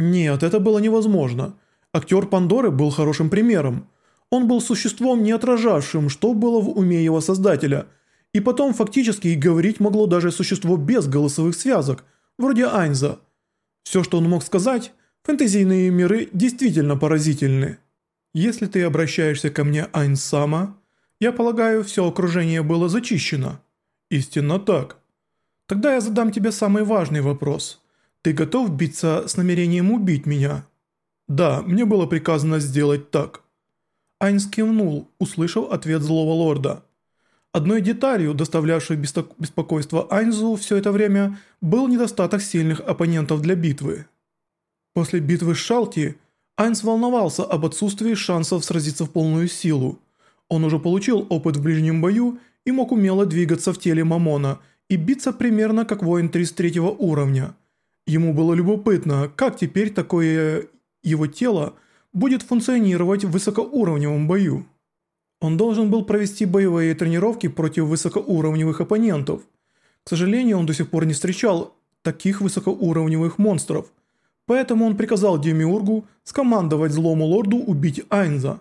Нет, это было невозможно. Актер Пандоры был хорошим примером. Он был существом, не отражавшим, что было в уме его создателя. И потом фактически и говорить могло даже существо без голосовых связок, вроде Айнза. Все, что он мог сказать, фэнтезийные миры действительно поразительны. Если ты обращаешься ко мне Айнс Сама, я полагаю, все окружение было зачищено. Истинно так. Тогда я задам тебе самый важный вопрос. Ты готов биться с намерением убить меня? Да, мне было приказано сделать так. Айнс кивнул, услышав ответ злого лорда. Одной деталью, доставлявшей беспокойство Айнзу все это время, был недостаток сильных оппонентов для битвы. После битвы с Шалти, Айнс волновался об отсутствии шансов сразиться в полную силу. Он уже получил опыт в ближнем бою и мог умело двигаться в теле Мамона и биться примерно как воин 33 уровня. Ему было любопытно, как теперь такое его тело – будет функционировать в высокоуровневом бою. Он должен был провести боевые тренировки против высокоуровневых оппонентов. К сожалению, он до сих пор не встречал таких высокоуровневых монстров, поэтому он приказал Демиургу скомандовать злому лорду убить Айнза.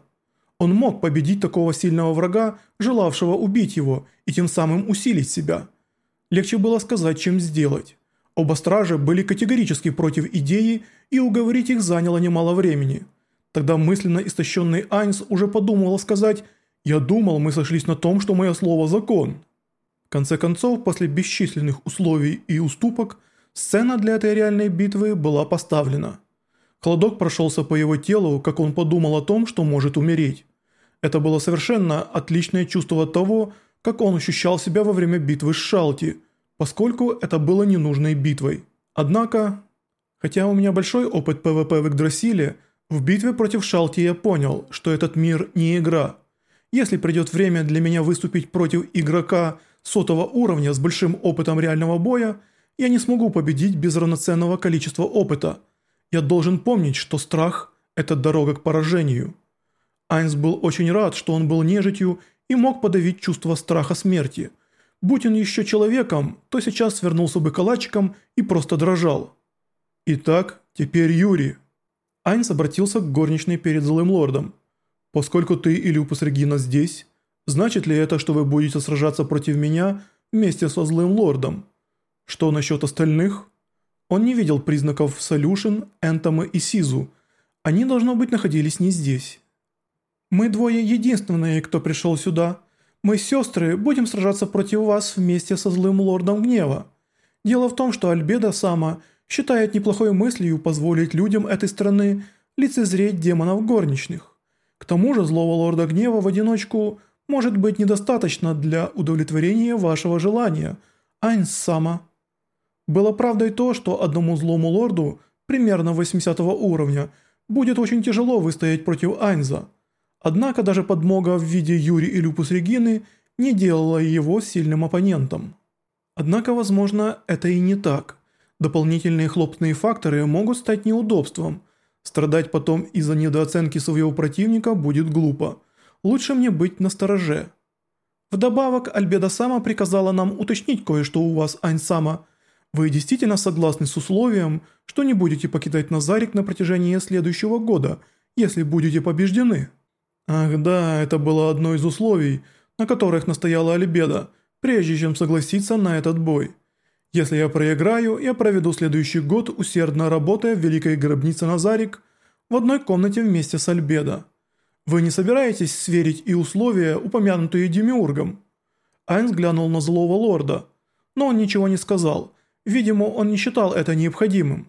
Он мог победить такого сильного врага, желавшего убить его, и тем самым усилить себя. Легче было сказать, чем сделать. Оба стража были категорически против идеи, и уговорить их заняло немало времени – Тогда мысленно истощенный Айнс уже подумал сказать «Я думал, мы сошлись на том, что мое слово закон». В конце концов, после бесчисленных условий и уступок, сцена для этой реальной битвы была поставлена. Холодок прошелся по его телу, как он подумал о том, что может умереть. Это было совершенно отличное чувство от того, как он ощущал себя во время битвы с Шалти, поскольку это было ненужной битвой. Однако, хотя у меня большой опыт ПВП в Игдрасиле – в битве против Шалти я понял, что этот мир не игра. Если придет время для меня выступить против игрока сотого уровня с большим опытом реального боя, я не смогу победить без равноценного количества опыта. Я должен помнить, что страх – это дорога к поражению. Айнс был очень рад, что он был нежитью и мог подавить чувство страха смерти. Будь он еще человеком, то сейчас свернулся бы калачиком и просто дрожал. Итак, теперь Юрий. Айнс обратился к горничной перед злым лордом. «Поскольку ты и Люпус Регина здесь, значит ли это, что вы будете сражаться против меня вместе со злым лордом? Что насчет остальных?» Он не видел признаков Солюшен, Энтома и Сизу. Они, должно быть, находились не здесь. «Мы двое единственные, кто пришел сюда. Мы сестры будем сражаться против вас вместе со злым лордом гнева. Дело в том, что Альбеда сама – считает неплохой мыслью позволить людям этой страны лицезреть демонов горничных. К тому же злого лорда гнева в одиночку может быть недостаточно для удовлетворения вашего желания, Айнс сама. Было правдой то, что одному злому лорду, примерно 80 уровня, будет очень тяжело выстоять против Айнза. Однако даже подмога в виде Юри и Люпус Регины не делала его сильным оппонентом. Однако, возможно, это и не так. Дополнительные хлопотные факторы могут стать неудобством. Страдать потом из-за недооценки своего противника будет глупо. Лучше мне быть настороже. Вдобавок, Альбеда Сама приказала нам уточнить кое-что у вас, Ань Сама. Вы действительно согласны с условием, что не будете покидать Назарик на протяжении следующего года, если будете побеждены? Ах да, это было одно из условий, на которых настояла Альбеда, прежде чем согласиться на этот бой. Если я проиграю, я проведу следующий год, усердно работая в Великой Гробнице Назарик в одной комнате вместе с Альбедо. Вы не собираетесь сверить и условия, упомянутые Демиургом?» Айнс глянул на злого лорда, но он ничего не сказал. Видимо, он не считал это необходимым.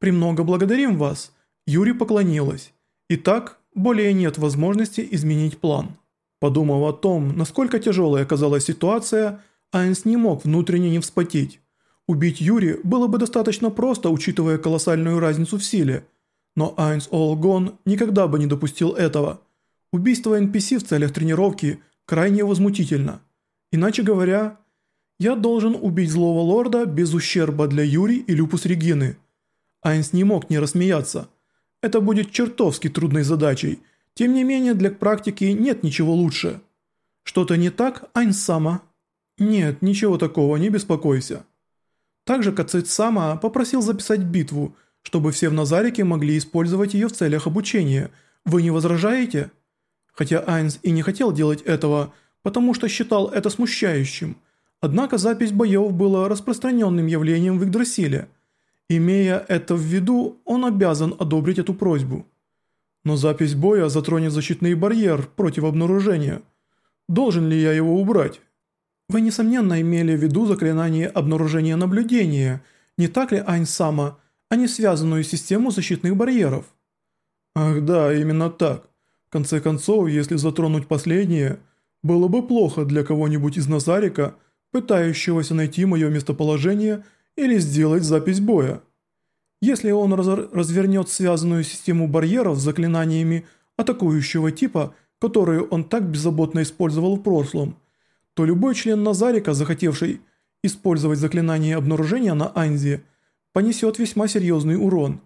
«Премного благодарим вас», Юри поклонилась. «Итак, более нет возможности изменить план». Подумав о том, насколько тяжелой оказалась ситуация, Айнс не мог внутренне не вспотеть. Убить Юри было бы достаточно просто, учитывая колоссальную разницу в силе. Но Айнс Олгон никогда бы не допустил этого. Убийство NPC в целях тренировки крайне возмутительно. Иначе говоря, я должен убить злого лорда без ущерба для Юри и Люпус Регины. Айнс не мог не рассмеяться. Это будет чертовски трудной задачей. Тем не менее, для практики нет ничего лучше. Что-то не так, Айнс сама? Нет, ничего такого, не беспокойся. Также Кацит Сама попросил записать битву, чтобы все в Назарике могли использовать ее в целях обучения. Вы не возражаете? Хотя Айнс и не хотел делать этого, потому что считал это смущающим. Однако запись боев была распространенным явлением в Игдрасиле. Имея это в виду, он обязан одобрить эту просьбу. Но запись боя затронет защитный барьер против обнаружения. Должен ли я его убрать? Вы, несомненно, имели в виду заклинание обнаружения наблюдения, не так ли, Айнсама, а не связанную систему защитных барьеров? Ах да, именно так. В конце концов, если затронуть последнее, было бы плохо для кого-нибудь из Назарика, пытающегося найти мое местоположение или сделать запись боя. Если он раз развернет связанную систему барьеров с заклинаниями атакующего типа, которые он так беззаботно использовал в прошлом, то любой член Назарика, захотевший использовать заклинание обнаружения на Анзе, понесет весьма серьезный урон.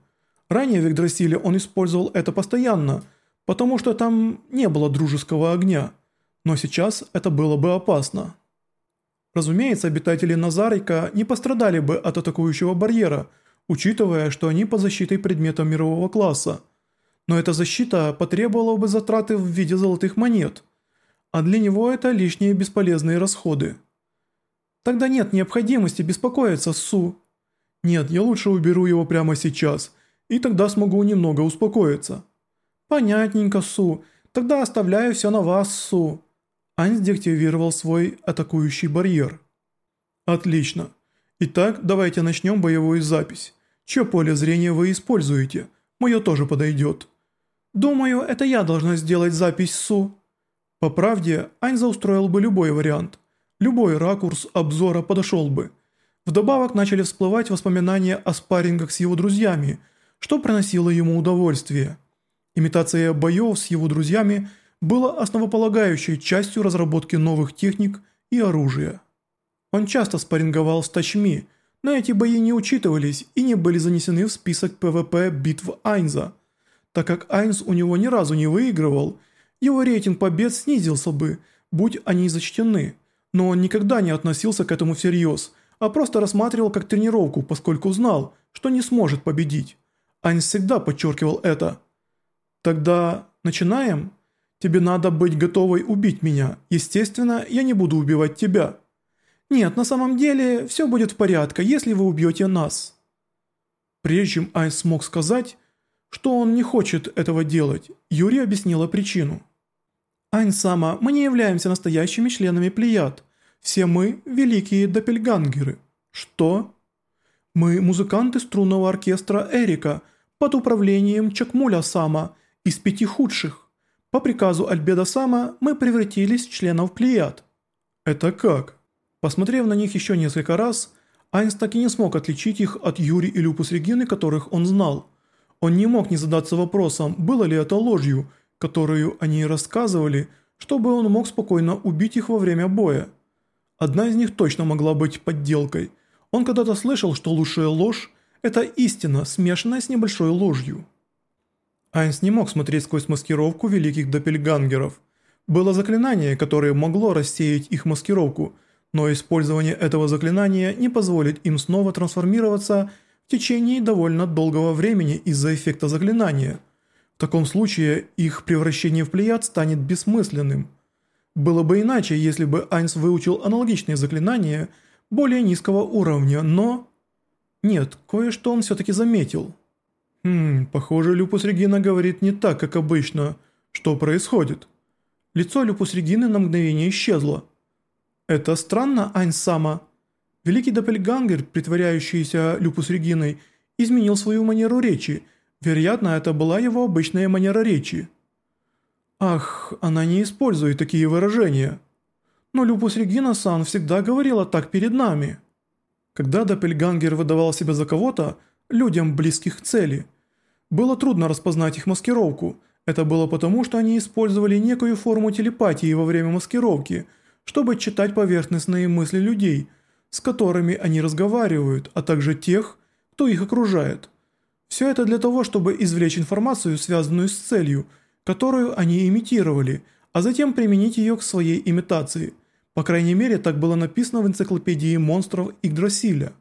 Ранее в Игдрасиле он использовал это постоянно, потому что там не было дружеского огня, но сейчас это было бы опасно. Разумеется, обитатели Назарика не пострадали бы от атакующего барьера – учитывая, что они под защитой предметов мирового класса. Но эта защита потребовала бы затраты в виде золотых монет, а для него это лишние бесполезные расходы. Тогда нет необходимости беспокоиться, Су. Нет, я лучше уберу его прямо сейчас, и тогда смогу немного успокоиться. Понятненько, Су. Тогда оставляю все на вас, Су. Анс деактивировал свой атакующий барьер. Отлично. Итак, давайте начнем боевую запись. Чье поле зрения вы используете? Мое тоже подойдет. Думаю, это я должна сделать запись Су. По правде, Айнза устроил бы любой вариант. Любой ракурс обзора подошел бы. Вдобавок начали всплывать воспоминания о спаррингах с его друзьями, что приносило ему удовольствие. Имитация боев с его друзьями была основополагающей частью разработки новых техник и оружия. Он часто спарринговал с Тач Ми – но эти бои не учитывались и не были занесены в список ПВП битв Айнза. Так как Айнз у него ни разу не выигрывал, его рейтинг побед снизился бы, будь они зачтены. Но он никогда не относился к этому всерьез, а просто рассматривал как тренировку, поскольку знал, что не сможет победить. Айнз всегда подчеркивал это. «Тогда начинаем? Тебе надо быть готовой убить меня. Естественно, я не буду убивать тебя». «Нет, на самом деле все будет в порядке, если вы убьете нас». Прежде чем Айс смог сказать, что он не хочет этого делать, Юрий объяснила причину. «Айн-сама, мы не являемся настоящими членами Плеяд. Все мы – великие доппельгангеры». «Что?» «Мы – музыканты струнного оркестра Эрика под управлением Чакмуля-сама из пяти худших. По приказу Альбеда-сама мы превратились в членов Плеяд». «Это как?» Посмотрев на них еще несколько раз, Айнс так и не смог отличить их от Юри и Люпус Регины, которых он знал. Он не мог не задаться вопросом, было ли это ложью, которую они рассказывали, чтобы он мог спокойно убить их во время боя. Одна из них точно могла быть подделкой. Он когда-то слышал, что лучшая ложь – это истина, смешанная с небольшой ложью. Айнс не мог смотреть сквозь маскировку великих доппельгангеров. Было заклинание, которое могло рассеять их маскировку – но использование этого заклинания не позволит им снова трансформироваться в течение довольно долгого времени из-за эффекта заклинания. В таком случае их превращение в плеяд станет бессмысленным. Было бы иначе, если бы Айнс выучил аналогичные заклинания более низкого уровня, но... Нет, кое-что он все-таки заметил. Хм, похоже, Люпус Регина говорит не так, как обычно. Что происходит? Лицо Люпус Регины на мгновение исчезло. «Это странно, Ань-сама». Великий Доппельгангер, притворяющийся Люпус Региной, изменил свою манеру речи. Вероятно, это была его обычная манера речи. Ах, она не использует такие выражения. Но Люпус Регина-сан всегда говорила так перед нами. Когда Доппельгангер выдавал себя за кого-то, людям близких к цели, было трудно распознать их маскировку. Это было потому, что они использовали некую форму телепатии во время маскировки – чтобы читать поверхностные мысли людей, с которыми они разговаривают, а также тех, кто их окружает. Все это для того, чтобы извлечь информацию, связанную с целью, которую они имитировали, а затем применить ее к своей имитации. По крайней мере, так было написано в энциклопедии монстров Игдрасиля.